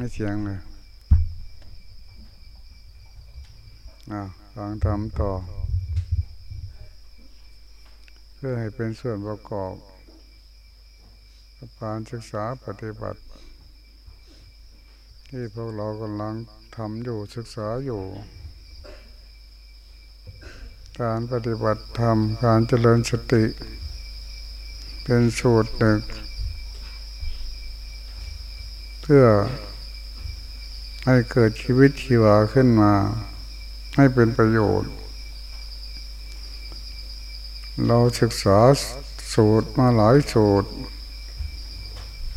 ไม่เสียงเลยอ่าฟังทำต่อ เพื่อให้เป็นส่วนประกอบการศึกษาปฏิบัติ ที่พวกเรากำลังทำอยู่ศึกษาอยู่ การปฏิบัติธรรมการเจริญสติ เป็นสูตรหนึ่งเพื่อ ให้เกิดชีวิตชีวาขึ้นมา ให้เป็นประโยชน์ เราศึกษาสูตรมาหลายสูตร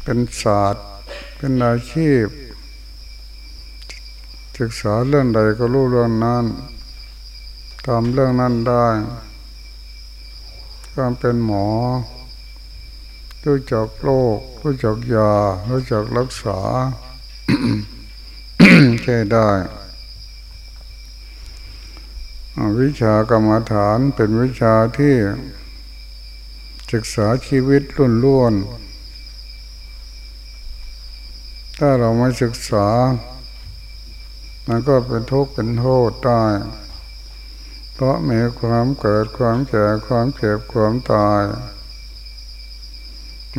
เป็นศาสตร์ เป็นอาชีพ ศึกษาเรื่องใดก็รู้เรื่องนั้นทำเรื่องนั้นได้การเป็นหมอรู้จักโรครู้จักยารู้จักรักษา แค่ได้ วิชากรรมฐานเป็นวิชาที่ศึกษาชีวิตล้วนล้วนถ้าเราไม่ศึกษา มันก็เป็นทุกข์เป็นโทษได้ เพราะมีความเกิดความแก่ความเจ็บความตาย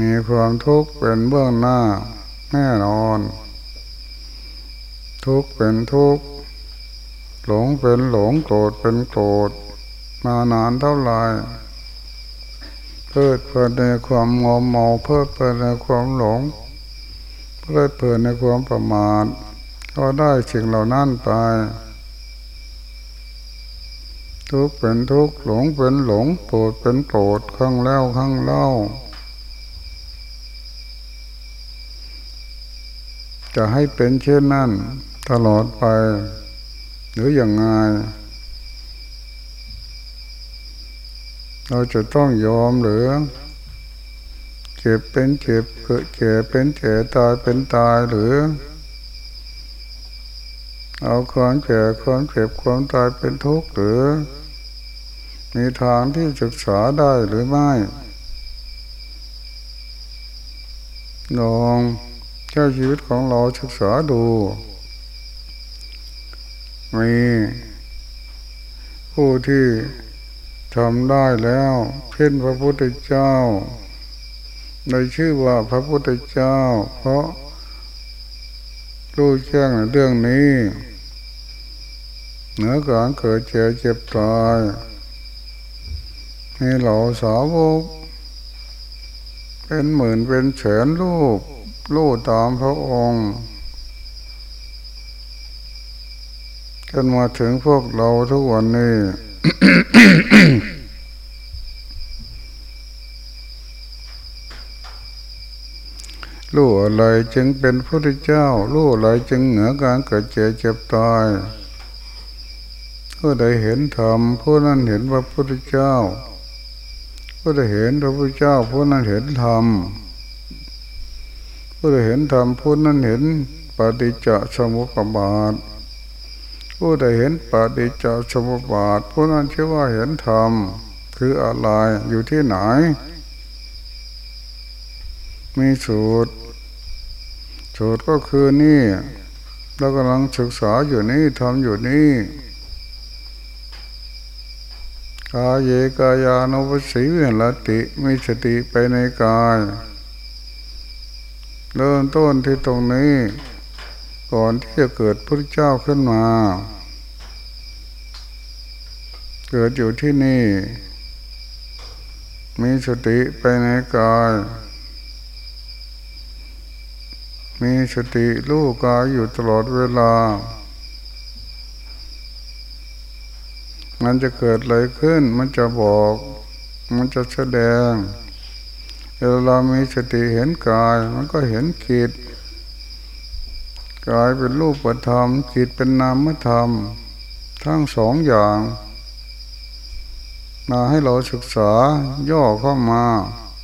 มีความทุกข์เป็นเบื้องหน้าแน่นอน ทุกข์เป็นทุกข์หลงเป็นหลงโกรธเป็นโกรธมานานเท่าไหร่เพิดเพลินในความงอมเมาเพิดเพลินในความหลงเพิดเพลินในความประมาทก็ได้สิ่งเหล่านั้นไป ทุกเป็นทุกหลงเป็นหลงโกรธเป็นโกรธข้างแล้วข้างเล่า จะให้เป็นเช่นนั้น ตลอดไป หรืออย่างไงเราจะต้องยอมหรือเจ็บเป็นเจ็บเกิดเจ็บเป็นเจ็บตายเป็นตายหรือ เอาความเจ็บความเจ็บความตายเป็นทุกข์หรือ มีทางที่ศึกษาได้หรือไม่ลองเจ้าชีวิตของเราศึกษาดู มีผู้ที่ทำได้แล้ว เช่นพระพุทธเจ้าในชื่อว่าพระพุทธเจ้า เพราะรู้แจ้งในเรื่องนี้เหนือการเกิดเจ็บเจ็บตายให้เหล่าสาวกเป็นหมื่นเป็นแสนลูกรู้ตามพระองค์ จนมาถึงพวกเราทุกวันนี้รู้อะไรจึงเป็นพระเจ้ารู้อะไรจึงเหนือการเกิดเจ็บเจ็บตายผู้ใดเห็นธรรมผู้นั้นเห็นพระพุทธเจ้าผู้ใดเห็นพระพุทธเจ้าผู้นั้นเห็นธรรมผู้ใดเห็นธรรมผู้นั้นเห็นปฏิจจสมุปบาท ผู้ใดเห็นปฏิจจสมุปบาทผู้นั้นชื่อว่าเห็นธรรม คืออะไรอยู่ที่ไหน มีสูตร สูตรก็คือนี่เรากำลังศึกษาอยู่นี่ทำอยู่นี่กายเยกายานุปัสสีวิหรติมีสติไปในกาย เริ่มต้นที่ตรงนี้ ก่อนที่จะเกิดพระเจ้าขึ้นมา เกิดอยู่ที่นี่ มีสติไปในกายมีสติรู้กายอยู่ตลอดเวลา มันจะเกิดอะไรขึ้น มันจะบอก มันจะแสดงเวลามีสติเห็นกาย มันก็เห็นจิตกายเป็นรูปธรรมจิตเป็นนามธรรม ทั้งสองอย่าง มาให้เราศึกษาย่อเข้ามา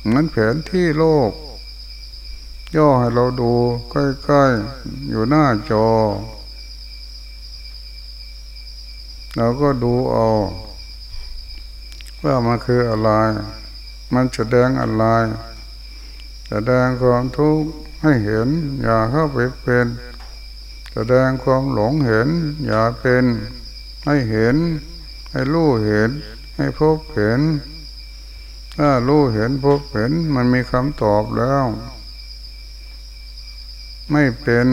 เหมือนแผนที่โลก ย่อให้เราดูใกล้ๆอยู่หน้าจอเราก็ดูเอาว่ามันคืออะไร มันแสดงอะไร แสดงความทุกข์ให้เห็น อย่าเข้าไปเป็น แสดงความหลงเห็น อย่าเป็น ให้เห็น ให้รู้เห็น ให้พบเห็น ถ้ารู้เห็นพบเห็นมันมีคำตอบแล้ว ไม่เป็น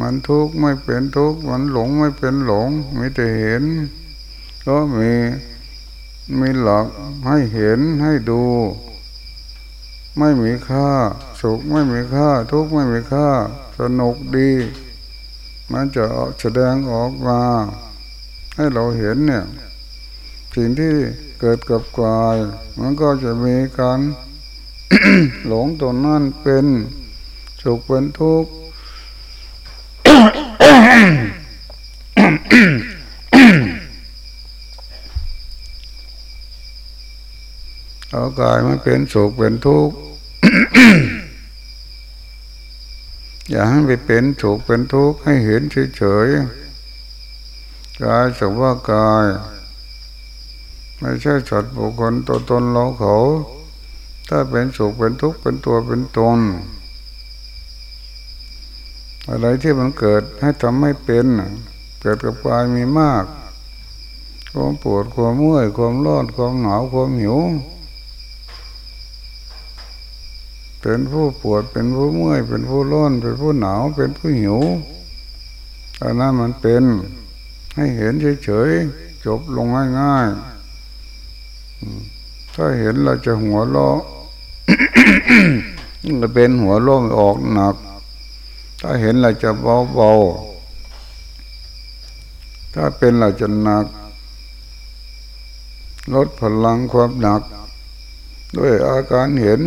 มันทุกข์ไม่เป็นทุกข์มันหลงไม่เป็นหลงมีแต่เห็น ก็มีมีหลักให้เห็นให้ดู ไม่มีค่า สุขไม่มีค่า ทุกข์ไม่มีค่า สนุกดี มันจะแสดงออกมา ให้เราเห็นเนี่ย สิ่งที่ กิดกับกาย มันก็จะมีการหลงตัวนั่นเป็นสุขเป็นทุกข์เอากายมันเป็นสุขเป็นทุกข์อย่าให้ไปเป็นสุขเป็นทุกข์ให้เห็นเฉยๆกายสักว่ากาย ไม่ใช่สัตว์บุคคลตัวตนเราเขา ถ้าเป็นสุขเป็นทุกข์เป็นตัวเป็นตนอะไรที่มันเกิดให้ทำให้เป็นเกิดกับกายมีมาก ความปวดความเมื่อยความร้อนความหนาวความหิวเป็นผู้ปวดเป็นผู้เมื่อย เป็นผู้ร้อนเป็นผู้หนาวเป็นผู้หิวอันนั้นมันเป็นให้เห็นเฉยๆจบลงง่ายๆ ถ้าเห็นเราจะหัวเราะจะเป็นหัวเราะออกหนัก ถ้าเห็นเราจะเบาๆถ้าเป็นเราจะหนัก ลดพลังความหนัก ด้วยอาการเห็น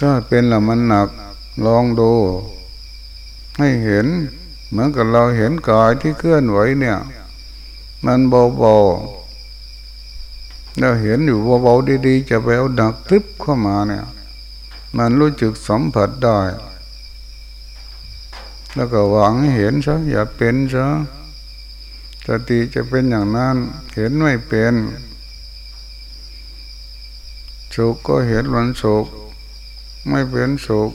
ถ้าเป็นละมันหนัก ลองดู ให้เห็น เหมือนกับเราเห็นกายที่เคลื่อนไหวเนี่ย มันเบาๆเราเห็นอยู่เบาๆดีๆ จะไปเอาหนักทึบเข้ามาเนี่ย มันรู้จึกสัมผัสได้ แล้วก็หวังเห็นซะอย่าเป็นซะสติจะเป็นอย่างนั้น เห็นไม่เป็นสุขก็เห็นวันสุขไม่เป็นสุข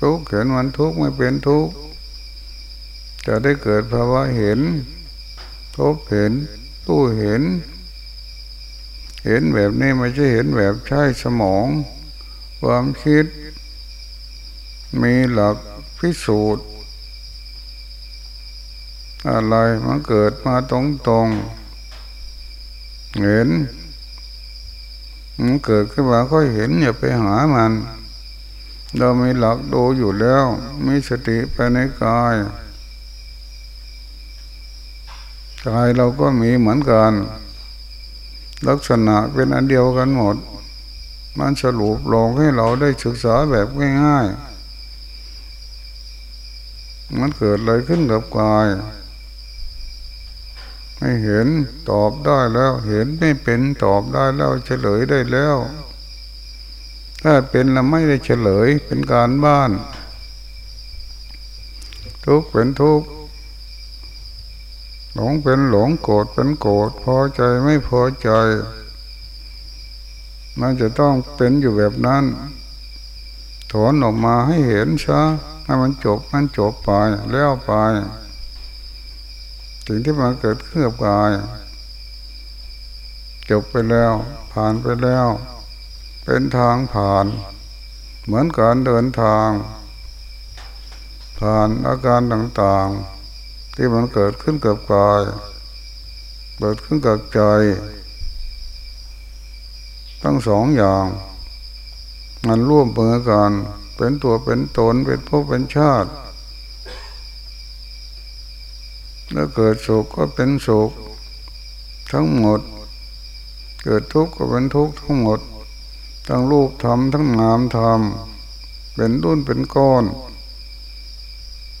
ทุกข์เห็นวันทุกข์ไม่เป็นทุกข์ จะได้เกิดภาวะเห็นพบเห็นตู้เห็น เห็นแบบนี้ไม่ใช่เห็นแบบใช้สมอง ความคิด มีหลักพิสูจน์ อะไรมันเกิดมาตรงตรงเห็นมันเกิดขึ้นมาก็เห็นอย่าไปหามัน เรามีหลักดูอยู่แล้ว มีสติไปในกาย กายเราก็มีเหมือนกัน ลักษณะเป็นอันเดียวกันหมด มันสรุปลงให้เราได้ศึกษาแบบง่ายๆ มันเกิดอะไรขึ้นกับกาย ไม่เห็นตอบได้แล้ว เห็นไม่เป็นตอบได้แล้วเฉลยได้แล้ว ถ้าเป็นแล้วไม่ได้เฉลยเป็นการบ้าน ทุกเป็นทุก หลงเป็นหลงโกรธเป็นโกรธพอใจไม่พอใจ มันจะต้องเป็นอยู่แบบนั้นถอนออกมาให้เห็นซะให้มันจบมันจบไปแล้วไปสิ่งที่มาเกิดขึ้นกับกาย จบไปแล้ว ผ่านไปแล้ว เป็นทางผ่าน เหมือนการเดินทาง ผ่านอาการต่างๆ ที่มันเกิดขึ้นกับกาย เกิดขึ้นกับใจ ทั้งสองอย่าง มันร่วมมือกัน เป็นตัวเป็นตนเป็นพวกเป็นชาติแล้วเกิดสุขก็เป็นสุขทั้งหมด เกิดทุกข์ก็เป็นทุกข์ทั้งหมด ทั้งรูปธรรมทั้งนามธรรมเป็นรุ่นเป็นก้อน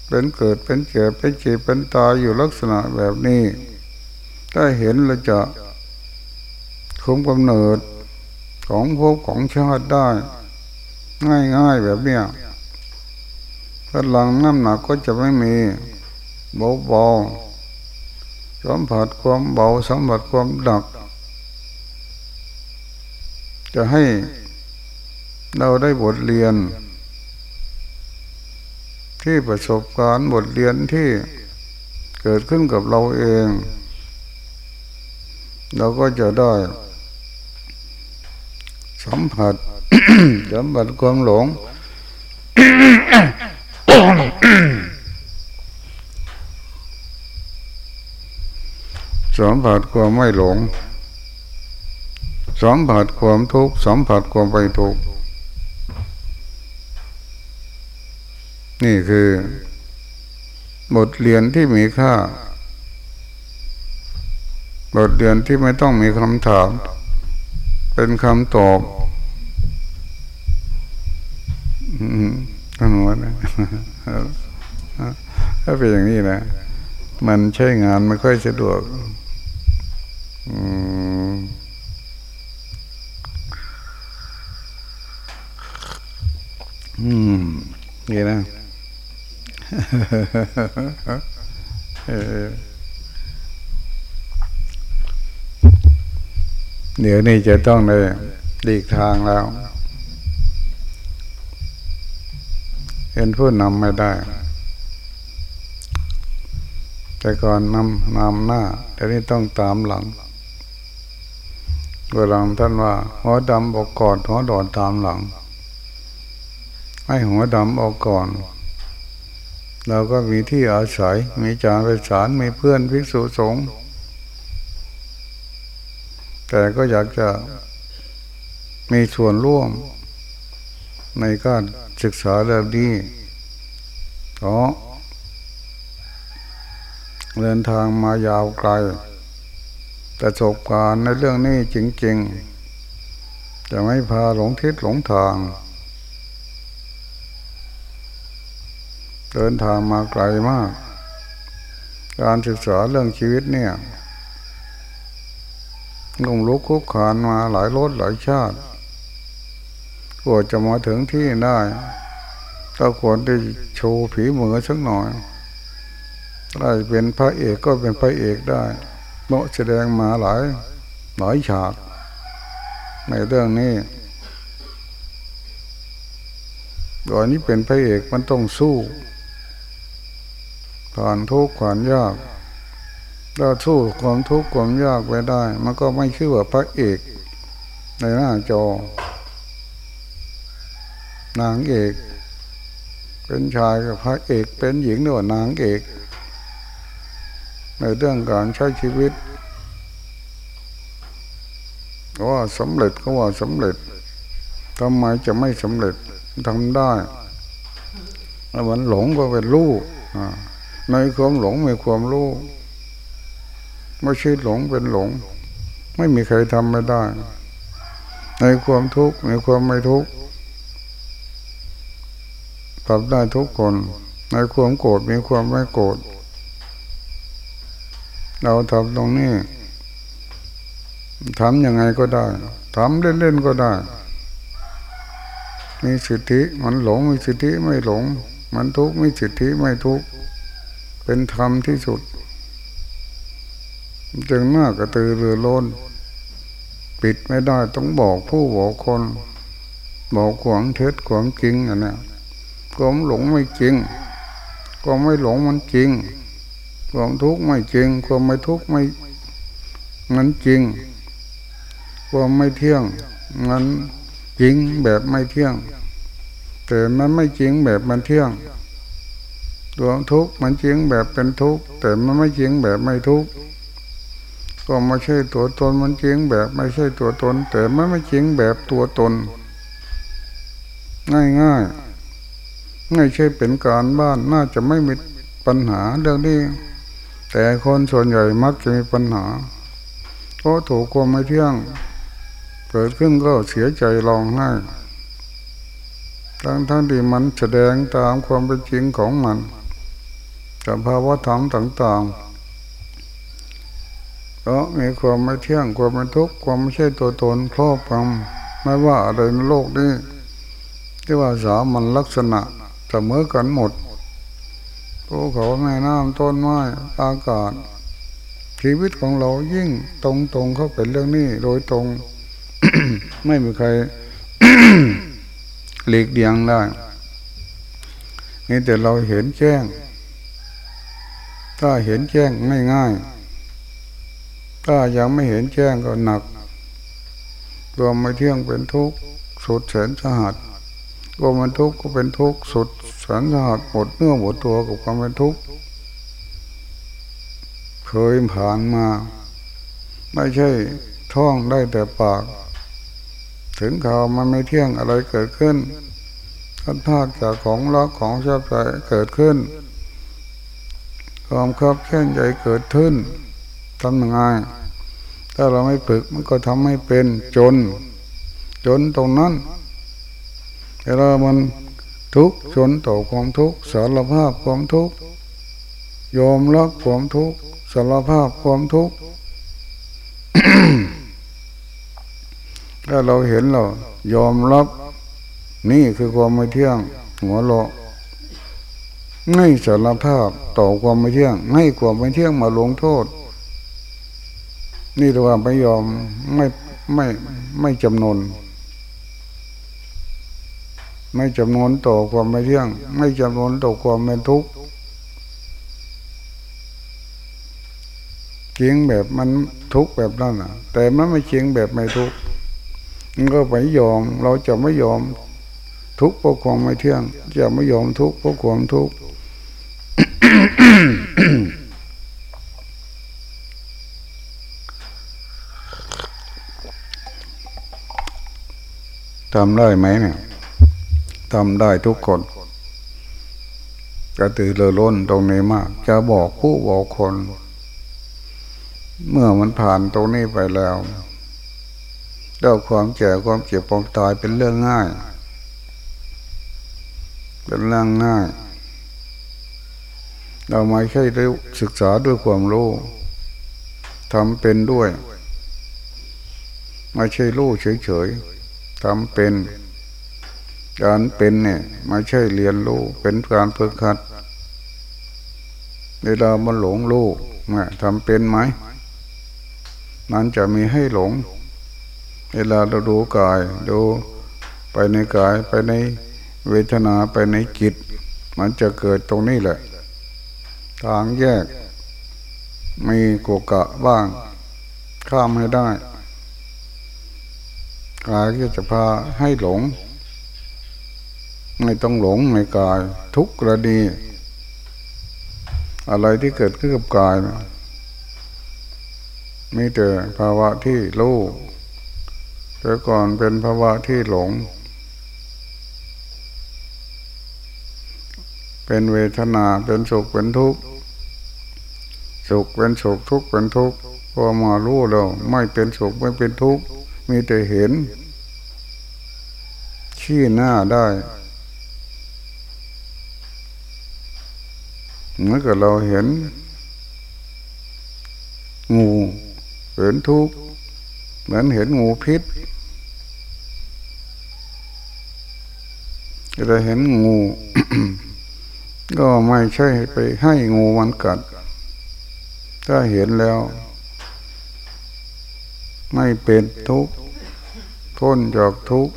เป็นเกิดเป็นเจ็บเป็นจีเป็นตายอยู่ลักษณะแบบนี้ ถ้าเห็นเราจะคุมกำเนิดของภพของชาติได้ ง่ายๆแบบเนี้ยพลังน้ำหนักก็จะไม่มีเบาๆสัมผัสความเบาสัมผัสความหนัก จะให้เราได้บทเรียน ที่ประสบการณ์บทเรียนที่เกิดขึ้นกับเราเอง เราก็จะได้ สัมผัสสัมผัสความหลง สัมผัสความไม่หลง สัมผัสความทุกข์ สัมผัสความไปทุกข์ นี่คือบทเรียนที่มีค่า บทเรียนที่ไม่ต้องมีคำถาม เป็นคำตอบท่านว่านะถ้าเป็นอย่างนี้นะ มันใช้งานไม่ค่อยสะดวกอืมอืมนี่นะ เดี๋ยวนี้จะต้องเลยหลีกทางแล้วเป็นผู้นำไม่ได้ แต่ก่อนนำนำหน้าแต่นี้ต้องตามหลังเวลาท่านว่าหัวดำบอกก่อนหัวดอนตามหลัง ให้หัวดำออกก่อน เราก็มีที่อาศัย มีจารสารมีเพื่อนภิกษุสงฆ์แต่ก็อยากจะมีส่วนร่วม ในการศึกษาเรื่องนี้เพราะเดินทางมายาวไกลประสบการณ์ในเรื่องนี้จริง ๆ จะไม่พาหลงทิศหลงทาง เดินทางมาไกลมาก การศึกษาเรื่องชีวิตเนี่ยลงลุกคุกขานมาหลายรถหลายชาติกว่าจะมาถึงที่ได้ก็ควรได้โชว์ผีมือสักหน่อยได้เป็นพระเอกก็เป็นพระเอกได้เนาะแสดงมาหลายหลายฉากในเรื่องนี้ตอนนี้เป็นพระเอกมันต้องสู้ ผ่านทุกข์ผ่านยากถ้าสู้ความทุกข์ความยากไปได้ มันก็ไม่ชื่อว่าพระเอกในหน้าจอ นางเอก เป็นชายกับพระเอก เป็นหญิงหรือนางเอก ในเรื่องการใช้ชีวิตว่าสำเร็จก็ว่าสำเร็จทำไมจะไม่สำเร็จทำได้แล้วมันหลงก็เป็นลูกอ่า ในความหลงมีความรู้ไม่ใช่หลงเป็นหลง ไม่มีใครทำไม่ได้ ในความทุกข์ในความไม่ทุกข์ทำได้ทุกคน ในความโกรธมีความไม่โกรธเราทำตรงนี้ทำยังไงก็ได้ทำเล่นๆก็ได้ มีสิทธิมันหลงมีสิทธิไม่หลง มันทุกข์มีสิทธิไม่ทุกข์ เป็นธรรมที่สุด จึงน่ากระตือรือร้นปิดไม่ได้ต้องบอกผู้บอกคน บอกขวางเท็จขวางจริงอันนี้ความหลงไม่จริงความไม่หลงมันจริงความทุกข์ไม่จริงความไม่ทุกข์ไม่งั้นจริงความไม่เที่ยงงั้นจริงแบบไม่เที่ยง แต่มันไม่จริงแบบมันเที่ยง ตัวทุกข์มันจริงแบบเป็นทุกข์แต่มันไม่จริงแบบไม่ทุกข์ก็ไม่ใช่ตัวตนมันจริงแบบไม่ใช่ตัวตน แต่มันไม่จริงแบบตัวตน ง่ายง่ายไม่ใช่เป็นการบ้านน่าจะไม่มีปัญหาเรื่องนี้แต่คนส่วนใหญ่มักจะมีปัญหาเพราะถูกความไม่เที่ยง เกิดขึ้นก็เสียใจร้องไห้ทั้งทั้งที่มันแสดงตามความเป็นจริงของมัน สภาวะธรรมต่างๆก็มีความไม่เที่ยงความไม่ทุกข์ความไม่ใช่ตัวตนครอบงำไม่ว่าอะไรในโลกนี้ที่ว่าสามันลักษณะเสมอกันหมดภูเขาแม่น้ำต้นไม้อากาศ ชีวิตของเรายิ่งตรงๆเข้าเป็นเรื่องนี้โดยตรง ไม่มีใครหลีกเลี่ยงได้นี่แต่เราเห็นแจ้ง ถ้าเห็นแจ้งง่ายถ้ายังไม่เห็นแจ้งก็หนักรวมไม่เที่ยงเป็นทุกข์สุดแสนสหัสรวมมันทุกข์ก็เป็นทุกข์สุดแสนสหัสหมดเนื้อหมดตัวกับความเป็นทุกข์เคยผ่านมา ไม่ใช่ท่องได้แต่ปาก ถึงข่าวมันไม่เที่ยงอะไรเกิดขึ้นทันพาจากของรักของชอบใจเกิดขึ้น ความครับแค้นใจเกิดขึ้นทำยังไงถ้าเราไม่ฝึกมันก็ทำให้เป็นจน จนตรงนั้นแต่เรามันทุกข์จนต่อความทุกข์สารภาพความทุกข์ยอมรับความทุกข์สารภาพความทุกข์ถ้าเราเห็นเรายอมรับ นี่คือความไม่เที่ยง หัวเราะ ให้สารภาพต่อความไม่เที่ยง ให้ความไม่เที่ยงมาลงโทษ นี่เรียกว่าไม่ยอมไม่ไม่ไม่จำนน ไม่จำนวนต่อความไม่เที่ยง ไม่จำนวนต่อความเป็นทุกข์จริงแบบมันทุกข์แบบนั้นอะ แต่มันไม่จริงแบบไม่ทุกข์มันก็ไม่ยอม เราจะไม่ยอมทุกข์เพราะความไม่เที่ยง จะไม่ยอมทุกข์เพราะความทุกข์ ทำได้ไหมเนี่ยทำได้ทุกคนกระตือรือร้นตรงนี้มาก จะบอกผู้บอกคน เมื่อมันผ่านตรงนี้ไปแล้วเรื่องความแก่ความเจ็บความตายเป็นเรื่องง่าย เป็นเรื่องง่าย เราไม่ใช่ได้ศึกษาด้วยความรู้ทำเป็นด้วย ไม่ใช่รู้เฉยๆ ทำเป็น การเป็นเนี่ยไม่ใช่เรียนรู้เป็นการฝึกหัดเวลามันหลงรู้เนี่ยทำเป็นไหมมันจะมีให้หลง เวลาเราดูกาย ดูไปในกายไปในเวทนาไปในจิต มันจะเกิดตรงนี้แหละ ทางแยก มีโกกะบ้าง ข้ามให้ได้ กายก็จะพาให้หลง ไม่ต้องหลงในกายทุกกรณีอะไรที่เกิดขึ้นกับกายมีแต่ภาวะที่รู้แต่ก่อนเป็นภาวะที่หลง เป็นเวทนาเป็นสุขเป็นทุกข์สุขเป็นสุขทุกข์เป็นทุกข์พอมารู้แล้วไม่เป็นสุขไม่เป็นทุกข์ มีแต่เห็น ชี้หน้าได้เหมือนกับเราเห็น งูเห็นทุกข์เหมือนเห็นงูพิษเราเห็นงู ก็ไม่ใช่ไปให้งูมันกัด ถ้าเห็นแล้ว ไม่เป็นทุกข์พ้นจากทุกข์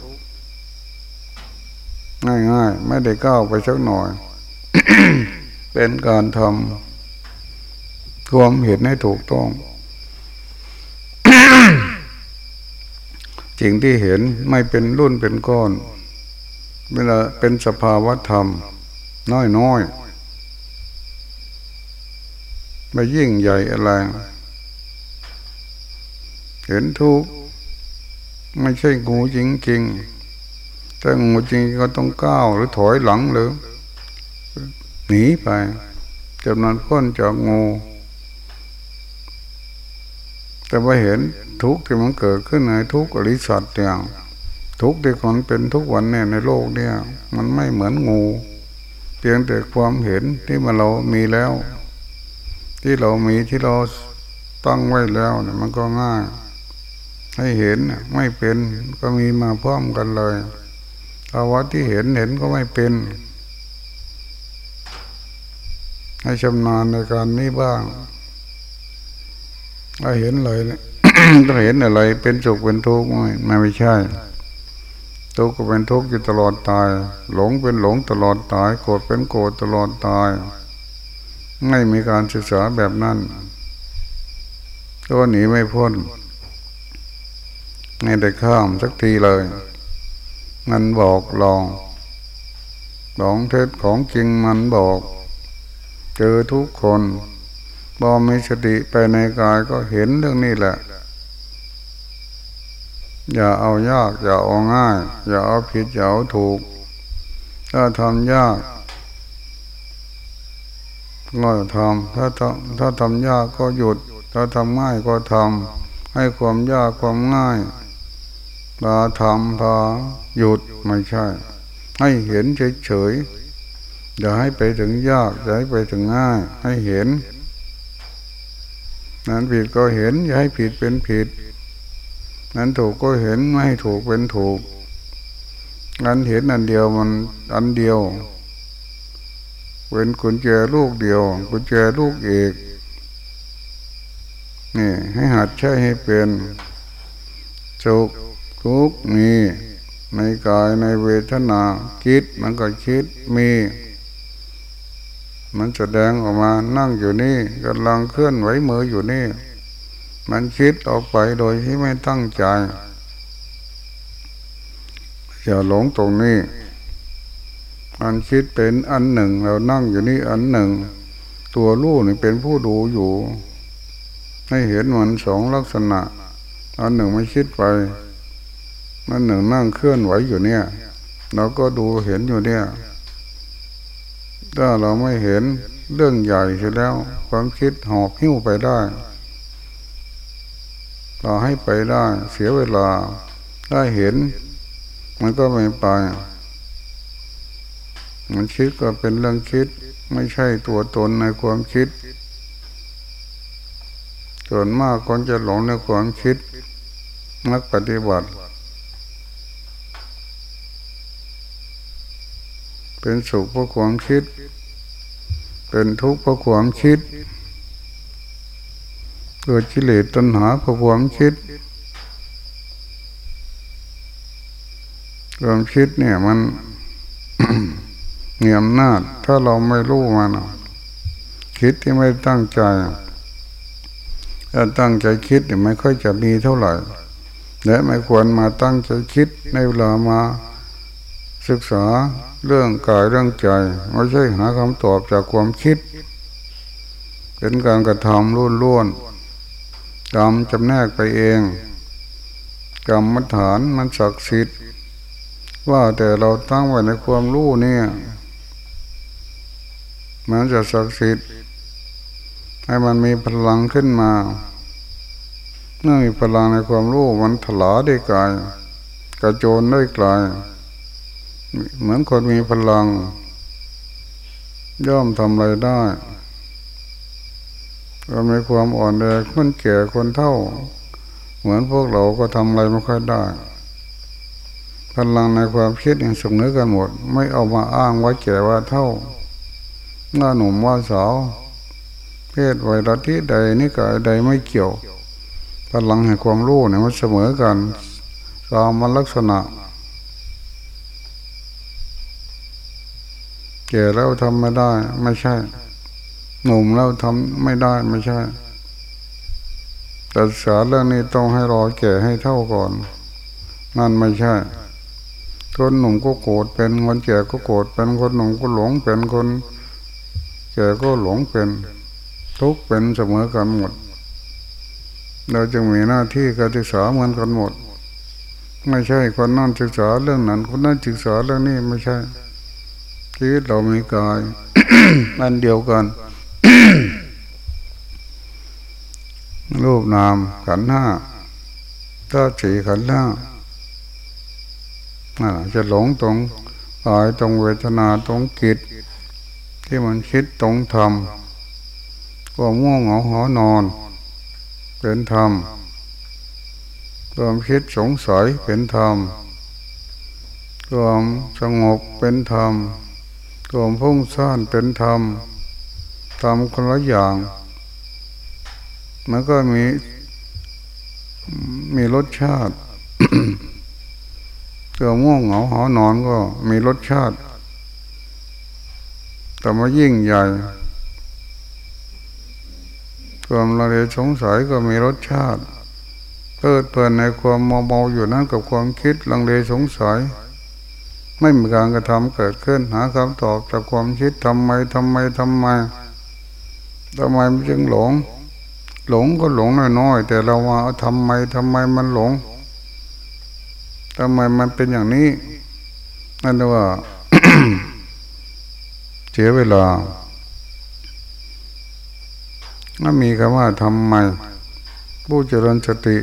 ง่ายๆ ไม่ได้ก้าวไปสักหน่อย เป็นการทำความเห็นให้ถูกต้องสิ่งที่เห็นไม่เป็นรุ่นเป็นก้อน เวลาเป็นสภาวะธรรม น้อยน้อยไม่ยิ่งใหญ่อะไร เห็นทุกไม่ใช่งูจริงๆถ้างูจริงก็ต้องก้าวหรือถอยหลังหรือหนีไปจำนวนพ้นจากงู แต่ว่าเห็นทุกข์ที่มันเกิดขึ้นในทุกข์อริสัตอย่างทุกข์ที่คนเป็นทุกวันเนี่ยในโลกเนี่ย มันไม่เหมือนงู เพียงแต่ความเห็นที่มันเรามีแล้ว ที่เรามีที่เราตั้งไว้แล้วเนี่ยมันก็ง่าย ให้เห็นไม่เป็นก็มีมาพร้อมกันเลยภาวะที่เห็นเห็นก็ไม่เป็น ให้ชำนาญในการนี้บ้างถ้าเห็นเลยถ้าเห็นอะไร เป็นสุขเป็นทุกข์ไม่ไม่ใช่ทุกข์ก็เป็นทุกข์อยู่ตลอดตาย หลงเป็นหลงตลอดตาย โกรธเป็นโกรธตลอดตาย ไม่มีการศึกษาแบบนั้นก็หนีไม่พ้น ไม่ได้ข้ามสักทีเลยมันบอกลองของเท็จของจริงมันบอก เจอทุกคนบอมีสติไปในกายก็เห็นเรื่องนี้แหละ อย่าเอายาก อย่าเอาง่าย อย่าเอาผิดอย่าเอาถูก ถ้าทำยากก็ทำถ้าทำถ้าทำยากก็หยุด ถ้าทำง่ายก็ทำให้ความยากความง่าย พาทำพาหยุดไม่ใช่ ให้เห็นเฉยๆอย่าให้ไปถึงยากอย่าให้ไปถึงง่าย ให้เห็น นั้นผิดก็เห็น อย่าให้ผิดเป็นผิด นั้นถูกก็เห็นไม่ให้ถูกเป็นถูกงั้นเห็นอันเดียวมันอันเดียวเป็นกุญแจลูกเดียว กุญแจลูกเอกนี่ให้หัดใช้ให้เป็นสุข ทุกมีในกายในเวทนาคิดมันก็คิดมี มันแสดงออกมานั่งอยู่นี่กำลังเคลื่อนไหวมืออยู่นี่ มันคิดออกไปโดยที่ไม่ตั้งใจอย่าหลงตรงนี้มันคิดเป็นอันหนึ่ง เรานั่งอยู่นี่อันหนึ่ง ตัวลูกนี่เป็นผู้ดูอยู่ ให้เห็นมันสองลักษณะ อันหนึ่งไม่คิดไป อันหนึ่งนั่งเคลื่อนไหวอยู่เนี่ย เราก็ดูเห็นอยู่เนี่ย ถ้าเราไม่เห็นเรื่องใหญ่เสียแล้ว ความคิดหอบหิ้วไปได้ เราให้ไปได้เสียเวลาได้เห็น มันก็ไม่ไป มันคิดก็เป็นเรื่องคิด ไม่ใช่ตัวตนในความคิด ส่วนมากคนจะหลงในความคิดนักปฏิบัติ เป็นสุขเพราะความคิด เป็นทุกข์เพราะความคิด เกิดกิเลสตัณหาเพราะความคิด ความคิดเนี่ยมันมีอำนาจถ้าเราไม่รู้มันคิดที่ไม่ตั้งใจถ้าตั้งใจคิดเนี่ยไม่ค่อยจะมีเท่าไหร่ และไม่ควรมาตั้งใจคิดในเวลามา ศึกษาเรื่องกายเรื่องใจไม่ใช่หาคำตอบจากความคิด เป็นการกระทำล้วนล้วนกรรมจำแนกไปเองกรรมฐานมันศักดิ์สิทธิ์ว่าแต่เราตั้งไว้ในความรู้เนี่ยมันจะศักดิ์สิทธิ์ให้มันมีพลังขึ้นมาเมื่อมีพลังในความรู้มันถลาได้กลายกระโจนได้กลาย เหมือนคนมีพลัง ย่อมทำอะไรได้ก็มีความอ่อนแอคนแก่คนเท่า เหมือนพวกเราก็ทำอะไรไม่ค่อยได้พลังในความคิดอย่างสมนึกกันหมด ไม่เอามาอ้างว่าแก่ว่าเท่าหน้าหนุ่มว่าสาวเพศวัยรัที่ใดนี่กายใดไม่เกี่ยวพลังแห่งความรู้เนี่ยมันเสมอกันตามมันลักษณะ แก่แล้วทำไม่ได้ ไม่ใช่ หนุ่มแล้วทำไม่ได้ไม่ใช่แต่สาเรื่องนี้ต้องให้รอแก่ให้เท่าก่อน นั่นไม่ใช่คนหนุ่มก็โกรธเป็นคนแก่ก็โกรธเป็นคนหนุ่มก็หลงเป็นคนแก่ก็หลงเป็น ทุกเป็นเสมอกันหมด เราจึงมีหน้าที่การศึกษาเหมือนกันหมด ไม่ใช่คนนั่นศึกษาเรื่องนั้น คนนั้นศึกษาเรื่องนี้ไม่ใช่ ชีวิตเรามีกายอันเดียวกันรูปนามขันห้าถ้าสีขันห้าจะหลงตรงกายตรงเวทนาตรงกิจที่มันคิดตรงธรรมก็ม่วงเหงาหอนอน เป็นธรรมความคิดสงสัยเป็นธรรมความสงบเป็นธรรม ความพุ่งซ่านเป็นธรรมทำคนละอย่างมันก็มีมีรสชาติตัวง่วงเหงาหอนอนก็มีรสชาติ แต่มายิ่งใหญ่ความละเลสงสัยก็มีรสชาติเพลิดเพลินในความเมาเมาอยู่นั้นกับความคิดลังเลสงสัย ไม่มีการกระทำเกิดขึ้น หาคำตอบจากความคิดทำไมทำไมทำไมทำไมมันจึงหลง หลงก็หลงน้อยๆแต่เราว่าทำไมทำไมมันหลงทำไมมันเป็นอย่างนี้นั่นว่าเสียเวลาถ้ามีคำว่าทำไม ผู้เจริญสติ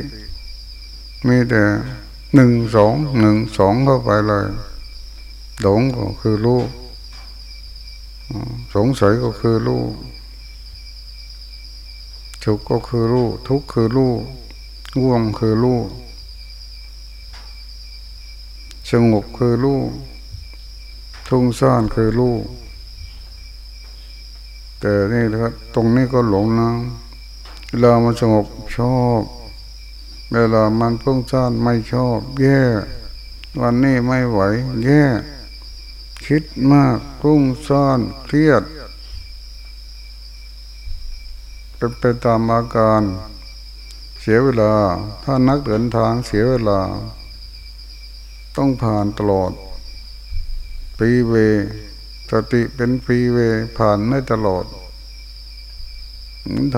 มีแต่หนึ่งสองหนึ่งสองเข้าไปเลย หลงก็คือรู้สงสัยก็คือรู้สุขก็คือรู้ทุกข์คือรู้ง่วงคือรู้สงบคือรู้ทุ่งซ่านคือรู้แต่นี่นะครับตรงนี้ก็หลงนะเวลามันสงบชอบเวลามันพุ่งซ่านไม่ชอบ แย่ วันนี้ไม่ไหว แย่ คิดมากพุ่งซ่านเครียด เป็นไปตามอาการ เสียเวลา ถ้านักเดินทางเสียเวลา ต้องผ่านตลอดปีเว สติเป็นฟีเว ผ่านได้ตลอด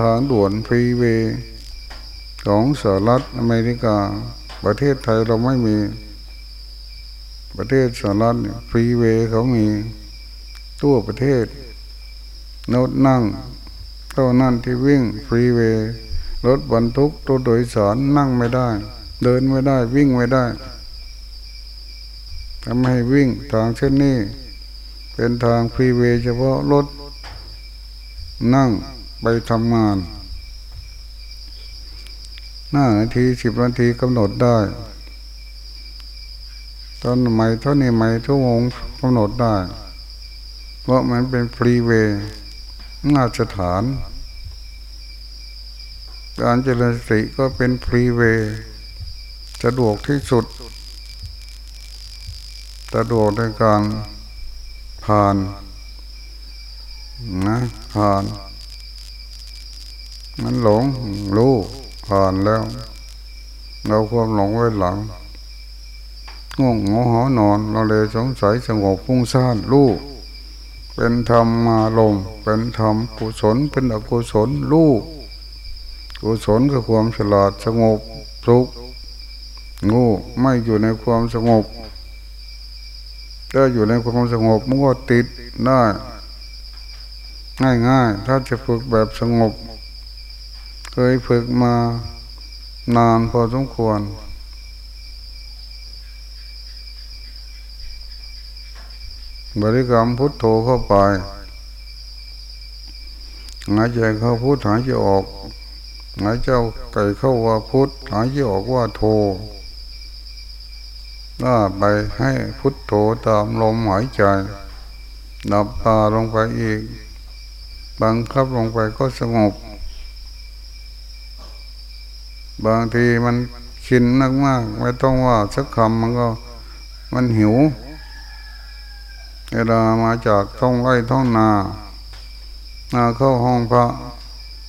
ทางด่วนฟรีเว ของสหรัฐอเมริกา ประเทศไทยเราไม่มี ประเทศสหรัฐฟรีเวเขามีตัวประเทศโนดนั่งเท่านั้นที่วิ่งฟรีเวรถบรรทุกรถโดยสารนั่งไม่ได้ เดินไม่ได้วิ่งไม่ได้ทำให้วิ่งทางเช่นนี้ เป็นทางฟรีเวย์เฉพาะรถนั่งไปทำงานหน้านาทีสิบนาทีกำหนดได้ ตอนใหม่เท่านี้ใหม่ทุกวงกำหนดได้ เพราะมันเป็นฟรีเวย์มาตรฐาน การเจริญสติก็เป็นฟรีเวย์สะดวกที่สุดสะดวกในการผ่านนะผ่าน มันหลงรู้ผ่านแล้ว เราความหลงไว้หลัง ง่วงงหอนอน เราเลยสงสัยสงบพุ่งซ่านรู้เป็นธรรมมาลมเป็นธรรมกุศลเป็นอกุศลรู้กุศลคือความฉลาดสงบทุกงูไม่อยู่ในความสงบถ้าอยู่ในความสงบมันก็ติดได้ง่ายๆ ถ้าจะฝึกแบบสงบ เคยฝึกมานานพอสมควร บริกรรมพุทโธเข้าไปหายใจเข้าพุทหายใจออกหายใจไก่เข้าว่าพุทหายใจออกว่าโทว่าไปให้พุทโธตามลมหายใจดับตาลงไปอีก บังคับลงไปก็สงบ บางทีมันชินมากมากไม่ต้องว่าสักคำมันก็มันหิว เวลามาจากท้องไร่ท้องนานาเข้าห้องพระ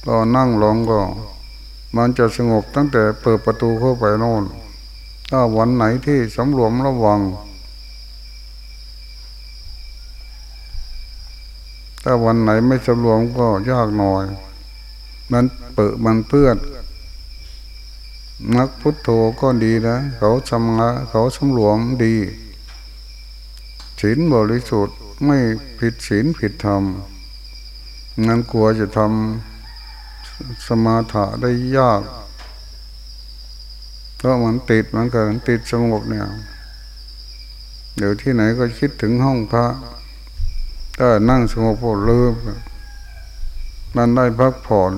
ก็นั่งลงก็ มันจะสงบตั้งแต่เปิดประตูเข้าไปโน่น ถ้าวันไหนที่สำรวมระวัง ถ้าวันไหนไม่สำรวมก็ยากหน่อย มันเปิดมันเพื่อนนักพุทโธก็ดีนะ เขาชำระเขาสำรวมดี ศีลบริสุทธิ์ไม่ผิดศีลผิดธรรมงั้นกลัวจะทำสมาธิได้ยากเพราะมันติดมันเกิดติดสงบเนี่ยเดี๋ยวที่ไหนก็คิดถึงห้องพระถ้านั่งสงบก็ลืมมันได้พักผ่อน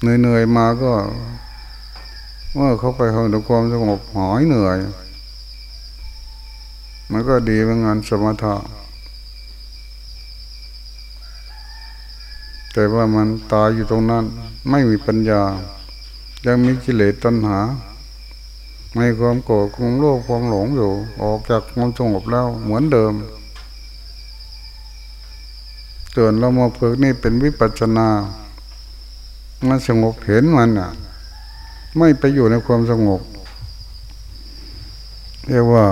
เหนื่อยๆมาก็ เมื่อเขาไปห้องดูความสงบหายเหนื่อย มันก็ดีเป็นงานสมถะแต่ว่ามันตายอยู่ตรงนั้น ไม่มีปัญญา ยังมีกิเลสตัณหาไม่ความโกรธความโลภความหลงอยู่ ออกจากความสงบแล้วเหมือนเดิมส่วนเรามาฝึกนี่เป็นวิปัสนามันสงบเห็นมันอะ ไม่ไปอยู่ในความสงบเรียกว่า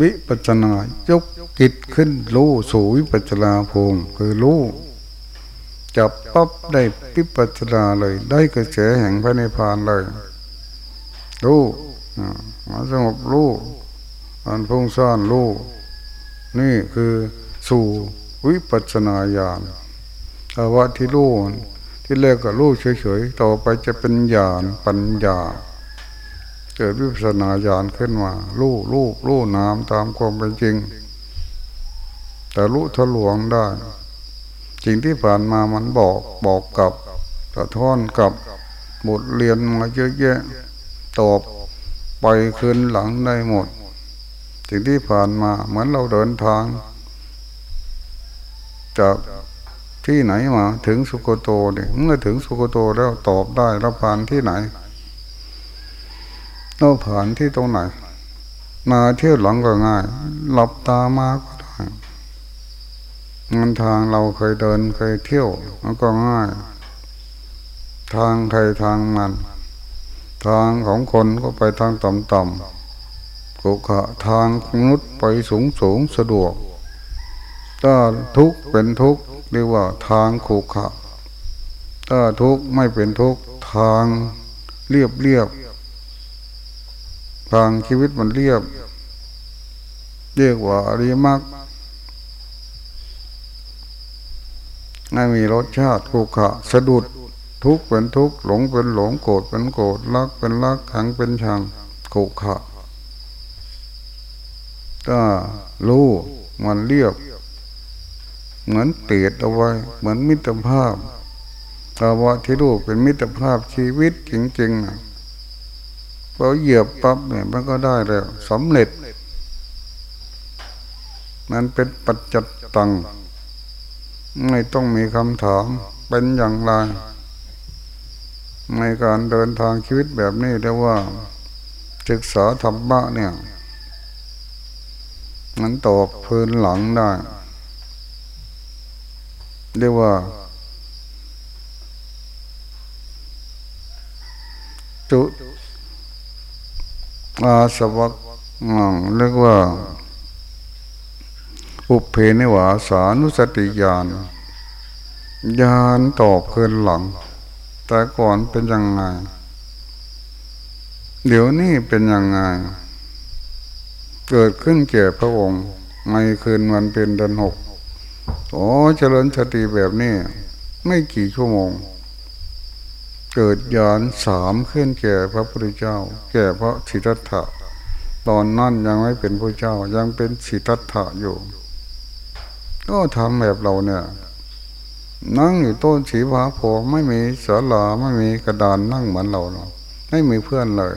วิปัสนายกกิจขึ้นรู้สู่วิปัสนาภูมิคือรู้จับปั๊บได้วิปัสนาเลย ได้กระแสแห่งพระนิพพานเลย รู้มาสงบรู้อันพุ่งซ่อนรู้นี่คือสู่วิปัสนาญาณภาวะที่รู้ที่แรกก็รู้เฉยๆต่อไปจะเป็นญาณปัญญา เกิดวิปัสนาญาณขึ้นมารู้รู้รู้น้ำตามความเป็นจริง แต่รู้ทะลวงได้สิ่งที่ผ่านมามันบอกบอกกับสะท้อนกับบทเรียนมาเยอะแยะตอบไปคืนหลังได้หมดสิ่งที่ผ่านมาเหมือนเราเดินทาง จากที่ไหนมาถึงสุโกโตเนี่ยเมื่อถึงสุโกโตแล้วตอบได้เราผ่านที่ไหน เราผ่านที่ตรงไหน มาเที่ยวหลังก็ง่าย หลับตามาก็ได้มันทางเราเคยเดินเคยเที่ยวมันก็ง่าย ทางใครทางมัน ทางของคนก็ไปทางต่ำๆกุขะทางมนุษย์ไปสูงสูงสะดวก ถ้าทุกเป็นทุกเรียกว่าทางขุขะถ้าทุกไม่เป็นทุกทางเรียบเรียบ ทางชีวิตมันเรียบ เรียกว่าอริมักไม่มีรสชาติขุขะสะดุดทุกเป็นทุกหลงเป็นหลงโกรธเป็นโกรธรักเป็นรักขังเป็นชังขุขะถ้ารู้มันเรียบ เหมือนเปลียดเอาไว้ เหมือนมิตรภาพภาวะที่รู้เป็นมิตรภาพชีวิตจริงๆนะ พอเหยียบปั๊บเนี่ยมันก็ได้แล้วสำเร็จ มันเป็นปัจจัตตัง ไม่ต้องมีคำถามเป็นอย่างไร ในการเดินทางชีวิตแบบนี้เรียกว่า ศึกษาธรรมะเนี่ย มันตอบพื้นหลังได้ เรียกว่าจุ อาสวักเรียกว่า อุเพนิวาสานุสติญาณญาณตอบคืนหลัง แต่ก่อนเป็นยังไง เดี๋ยวนี้เป็นยังไง เกิดขึ้นแก่พระองค์ในคืนวันเป็นเดือนหกโอ้เจริญสติแบบนี้ ไม่กี่ชั่วโมง เกิดยานสามขึ้นแก่พระพุทธเจ้า แก่พระสิทธัตถะตอนนั้นยังไม่เป็นพระเจ้ายังเป็นสิทธัตถะอยู่ ก็ทำแบบเราเนี่ยนั่งอยู่ต้นสีฟ้าโพไม่มีสาลาไม่มีกระดานนั่งเหมือนเราเนาะไม่มีเพื่อนเลย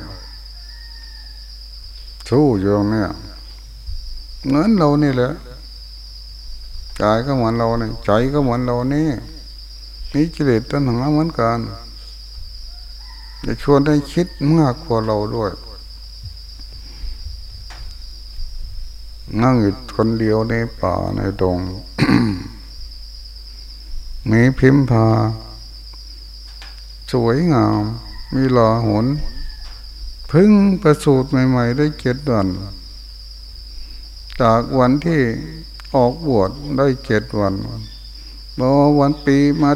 สู้อยู่ตรงนี้เหมือนเรานี่แหละกายก็เหมือนเราเนี่ยใจก็เหมือนเรานี่มีกิเลสตัณหาเหมือนกัน จะชวนให้คิดมากกว่าเราด้วยนั่งอยู่คนเดียวในป่าในดงมีพิมพา สวยงาม มีหลาหนพึ่งประสูติใหม่ ๆ ได้เจ็ดวันจากวันที่ออกบวชได้เจ็ดวันพอวันปีมา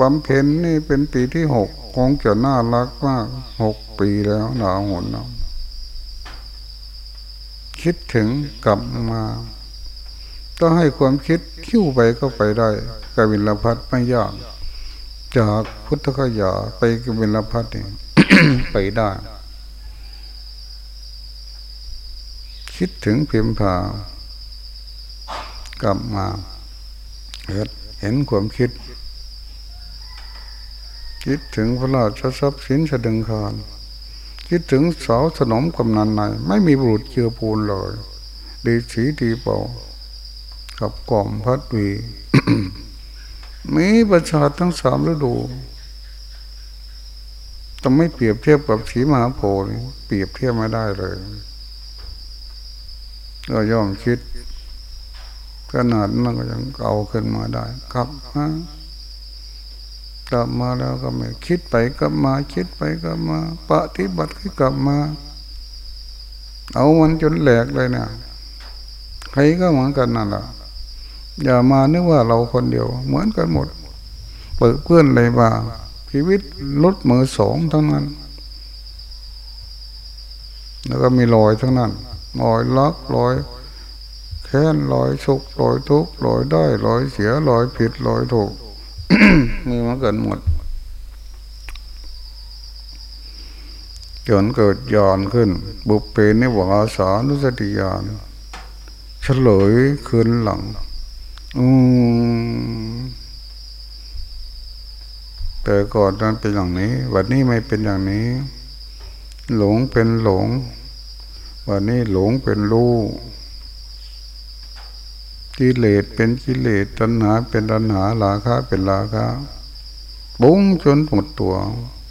บำเพ็ญนี่เป็นปีที่หกคงจะน่ารักมากหกปีแล้วหนาหนเนาคิดถึงกลับมาต้องให้ความคิดคิ้วไปก็ไปได้กวิลพัทไม่ยากจากพุทธคยาไปกวิลพัทเองไปได้ คิดถึงเพียมพากลับมาเห็นความคิด คิดถึงพระราชทรัพย์สินสะดึงคารคิดถึงสาวสนมกำนันไหนไม่มีบุตรเชือปูนเลยดีสีดีเป่ากับกล่อมพัดวีมีประชาทั้งสามฤดูต้องไม่เปรียบเทียบกับสีมหาโพธิ์เปรียบเทียบไม่ได้เลยก็ย่อมคิดขนาดนั้นก็ยังเอาขึ้นมาได้ ครับฮะ กลับมาแล้วก็ไม่คิดไปกลับมาคิดไปกลับมา ปฏิบัติกลับมา เอามันจนแหลกเลยเนี่ยใครก็เหมือนกันนั่นแหละอย่ามานึกว่าเราคนเดียว เหมือนกันหมด เปิดเพื่อนเลยว่าชีวิตลดมือสองทั้งนั้น แล้วก็มีรอยทั้งนั้นรอยลักรอยแค้นรอยสุขรอยทุกข์รอยได้รอยเสียรอยผิดรอยถูก มีมาเกิดหมดจนเกิดยานขึ้น บุปเพนิวาสานุสติยานเฉลยคืนหลัง อืมแต่ก่อนนั้นเป็นอย่างนี้ วันนี้ไม่เป็นอย่างนี้ หลงเป็นหลง วันนี้หลงเป็นรู้ กิเลสเป็นกิเลสตัณหาเป็นตัณหาลาคะเป็นลาคะบุ้งจนหมดตัว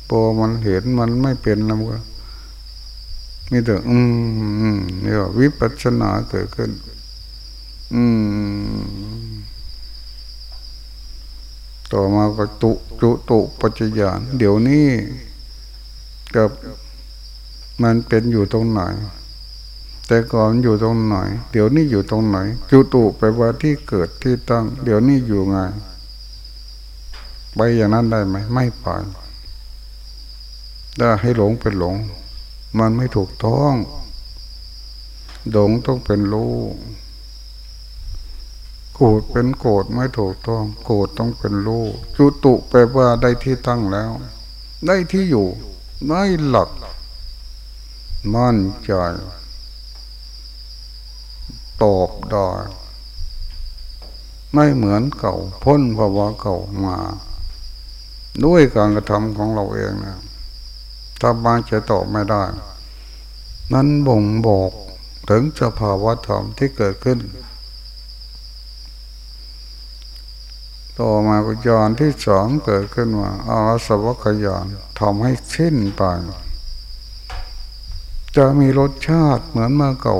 พอมันเห็นมันไม่เป็นแล้วก็มีแต่อืมเนี่ยวิปัสสนาเกิดขึ้น อืม ต่อมาก็ตุจุตุปัจจยานเดี๋ยวนี้กับมันเป็นอยู่ตรงไหน แต่ก่อนอยู่ตรงไหนเดี๋ยวนี้อยู่ตรงไหนจุตุไปว่าที่เกิดที่ตั้ง เดี๋ยวนี้อยู่ไงไปอย่างนั้นได้ไหมไม่ไปถ้าให้หลงเป็นหลง มันไม่ถูกต้องหลงต้องเป็นรู้โกรธเป็นโกรธไม่ถูกต้อง โกรธต้องเป็นรู้จุตุแปลว่าได้ที่ตั้งแล้ว ได้ที่อยู่ได้หลักมั่นใจ ตอบได้ไม่เหมือนเก่าพ้นภาวะเก่ามา ด้วยการกระทำของเราเองนะถ้าบางจะตอบไม่ได้ นั้นบ่งบอกถึงสภาวะธรรมที่เกิดขึ้น ต่อมาก็ยานที่สองเกิดขึ้นว่าอาสวัคยานทำให้สิ้นไป จะมีรสชาติเหมือนเมื่อเก่า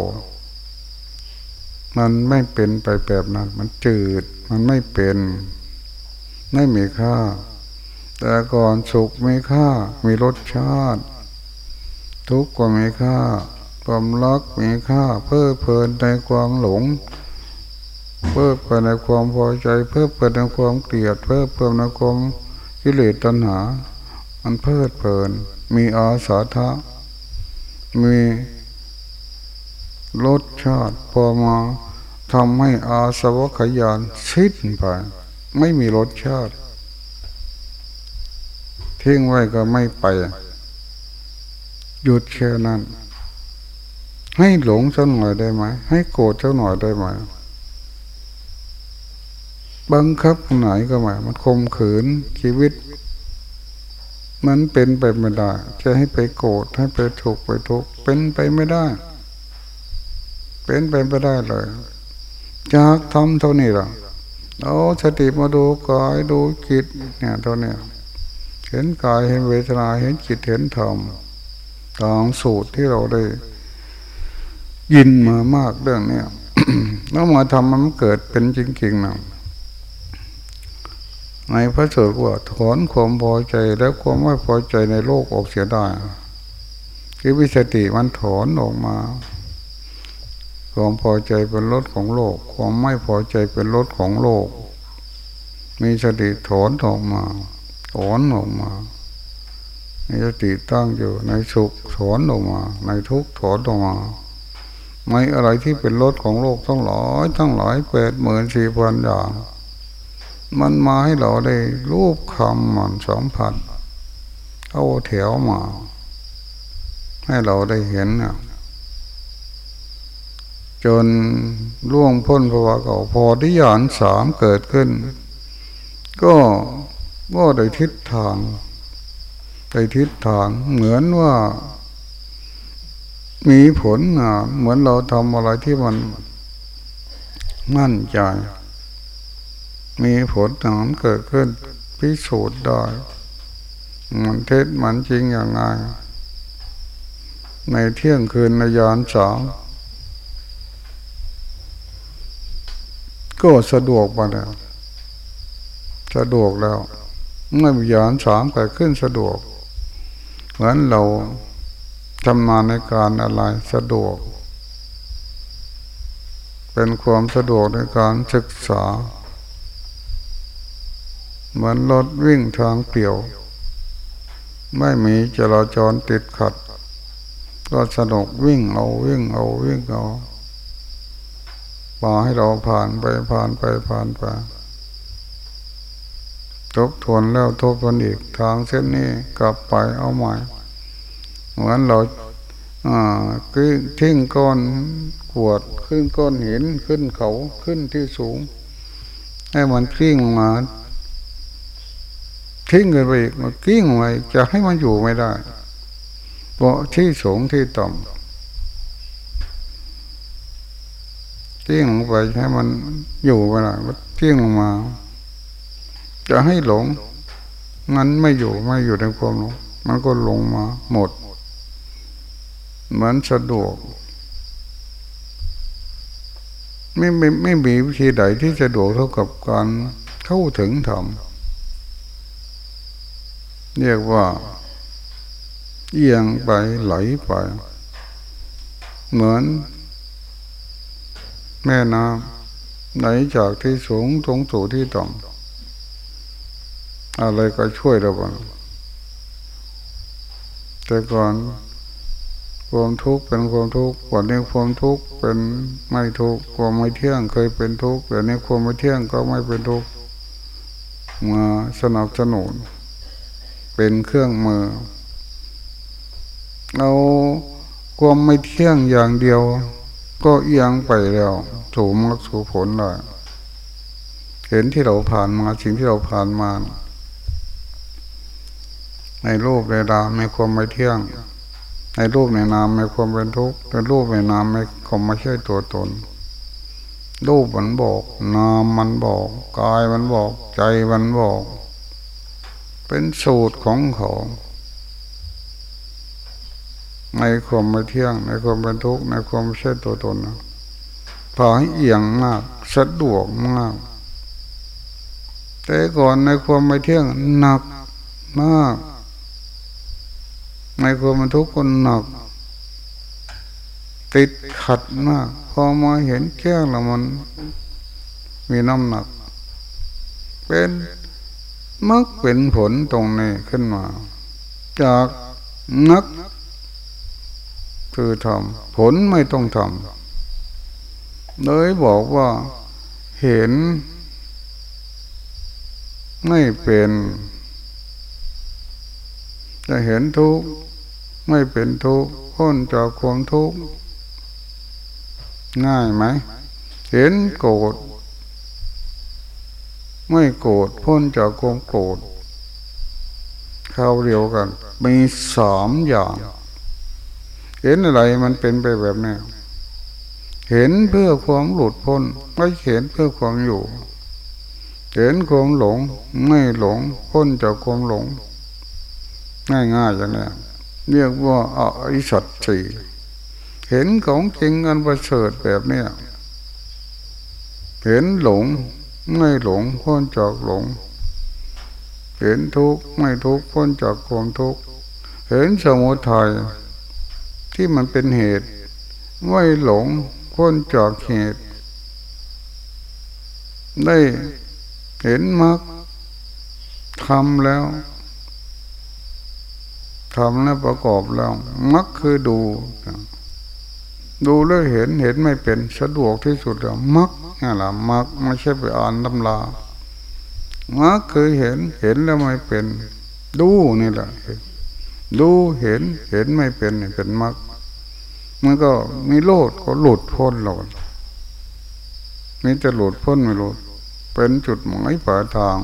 มันไม่เป็นไปแบบนั้น มันจืด มันไม่เป็น ไม่มีค่า แต่ก่อนสุขมีค่า มีรสชาติ ทุกข์ก็มีค่า ความรักมีค่า เพื่อเพลินในความหลง เพื่อเพลินในความพอใจ เพื่อเพลินในความเกลียด เพื่อเพลินในความกิเลสตัณหา มันเพลิดเพลิน มีอาสาทะ มีรสชาติพอมา ทำให้อาสวะขยานสิ้นไปไม่มีรสชาติทิ้งไว้ก็ไม่ไป หยุดแค่นั้น ให้หลงสักหน่อยได้ไหม ให้โกรธสักหน่อยได้ไหมบังคับไหนก็ไม่มันคมขืนชีวิต มันเป็นไปไม่ได้ จะให้ไปโกรธให้ไปถูกไปทุกเป็นไปไม่ได้ เป็นไปไม่ได้เลย จากทำเท่านี้ละเอาสติมาดูกายดูจิตเนี่ยเท่านี้เห็นกายเห็นเวทนาเห็นจิตเห็นธรรมตามสูตรที่เราได้ ยินมามากเรื่องเนี้ยแล้วมาทำมันเกิดเป็นจริงๆนะในพระสูตรว่าถอนความพอใจและความไม่พอใจในโลกออกเสียได้คือวิสติมันถอนออกมา ความพอใจเป็นรถของโลก ความไม่พอใจเป็นรถของโลก มีสติถอนออกมาถอนออกมามีสติตั้งอยู่ในสุขถอนออกมา ในทุกข์ถอนออกมา ไม่อะไรที่เป็นรถของโลกทั้งหลายทั้งหลายแปดหมื่นสี่พันอย่าง มันมาให้เราได้รูปคำมันสองพันเอาแถวมา ให้เราได้เห็นเนี่ย จนล่วงพ้นภาวะเก่าพอที่ยานสามเกิดขึ้น ก็ก็ได้ทิศทางได้ทิศทางเหมือนว่า มีผลงานเหมือนเราทำอะไรที่มันมั่นใจ มีผลงานเกิดขึ้น พิสูจน์ได้ มันเท็จมันจริงอย่างไงในเที่ยงคืนในยานสาม ก็สะดวกมาแล้ว สะดวกแล้วเมื่อยานสามเกิดขึ้นสะดวก เหมือนเราทำงานในการอะไรสะดวก เป็นความสะดวกในการศึกษา เหมือนรถวิ่งทางเปี่ยว ไม่มีจราจรติดขัด ก็สนุกวิ่งเอาวิ่งเอาวิ่งเอา ปาให้เราผ่านไปผ่านไปผ่านไปทบทวนแล้วทบทวนอีกทางเส้นนี้กลับไปเอาใหม่เหมือนเราอ่าคือทิ้งก้อนขวดขึ้นก้อนหินขึ้นเขาขึ้นที่สูง ให้มันกิ้งมาทิ้งเงินไปอีกมันกิ้งไว้จะให้มันอยู่ไม่ได้เพราะที่สูงที่ต่ำ กิ้งลงไปให้มันอยู่ไม่ได้มันกิ้งลงมา จะให้หลงงั้นไม่อยู่ไม่อยู่ในความหลงมันก็ลงมาหมดเหมือนสะดวก ไม่ไม่ไม่มีวิธีใดที่สะดวกเท่ากับการเข้าถึงธรรมเรียกว่า เอียงไปไหลไป เหมือน แม่น้ำไหลจากที่สูงตรงสู่ที่ต่ำอะไรก็ช่วยเราบ้างแต่ก่อนความทุกข์เป็นความทุกข์วันนี้ความทุกข์เป็นไม่ทุกข์ความไม่เที่ยงเคยเป็นทุกข์แต่นี้ความไม่เที่ยงก็ไม่เป็นทุกข์มาสนับสนุน เป็นเครื่องมือเอาความไม่เที่ยงอย่างเดียว ก็เอียงไปแล้วถูมรรคสู่ผลเลยเห็นที่เราผ่านมาสิ่งที่เราผ่านมา ในรูปในดามีความไม่เที่ยง ในรูปในนามไม่ความเป็นทุกข์ในรูปในนามไม่คงไม่ใช่ตัวตน รูปมันบอก นามมันบอกกายมันบอก ใจมันบอก เป็นสูตรของเขา ในความไม่เที่ยง ในความเป็นทุกข์ในความไม่ใช่ตัวตนพอให้เอียงมากสะดวกมาก แต่ก่อนในความไม่เที่ยงหนักมาก ในความมันทุกข์คนหนัก ติดขัดมาก พอมาเห็นแก้งแล้วมัน มีน้ำหนัก เป็นมักเป็นผลตรงนี้ขึ้นมา จากนัก คือทำผลไม่ต้องทำเลยบอกว่าเห็น ไม่เป็น จะเห็นทุกข์ไม่เป็นทุกข์พ้นจากความทุกข์ง่ายไหม เห็นโกรธไม่โกรธพ้นจากความโกรธเข้าเดียวกัน มีสามอย่าง เห็นอะไรมันเป็นไปแบบนี้เห็นเพื่อความหลุดพ้น ไม่เห็นเพื่อความอยู่ เห็นความหลง ไม่หลงพ้นจากความหลง ง่ายๆอย่างนี้เรียกว่าอริสัตสีเห็นของจริงอันประเสริฐแบบเนี้ยเห็นหลง ไม่หลงพ้นจากหลง เห็นทุกข์ไม่ทุกข์พ้นจากความทุกข์เห็นสมุทัย ที่มันเป็นเหตุไม่หลงพ้นจากเหตุ ได้เห็นมรรคทำแล้วทำแล้วประกอบแล้วมักคือดู ดูแล้วเห็นเห็นไม่เป็นสะดวกที่สุดแล้วมักนี่แหละมักไม่ใช่ไปอ่านตำรามักคือเห็นเห็นแล้วไม่เป็น ดูนี่แหละดูเห็นเห็นไม่เป็นเป็นมัก มันก็มีโลดก็หลุดพ้นหลดมีจะหลุดพ้นไม่หลุด เป็นจุดหมายปลายทาง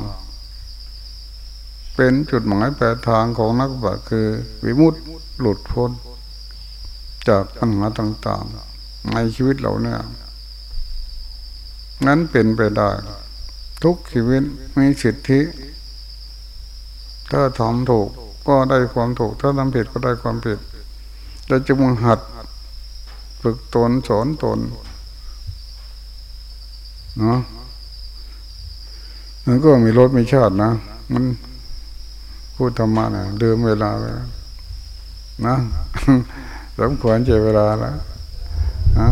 เป็นจุดหมายปลายทางของนักบวชคือ วิมุตติหลุดพ้น จากปัญหาต่างๆ ในชีวิตเราเนี่ยนั้นเป็นไปได้ ทุกชีวิตมีสิทธิ ถ้าทำถูกก็ได้ความถูก ถ้าทำผิดก็ได้ความผิดเราจะมึงหัด ฝึกตนสอนตนเนาะมันก็มีรถมีชาตินะ มันพูดธรรมะนะเดิมเวลาไปนะสมควรเจเวลาแล้วนะ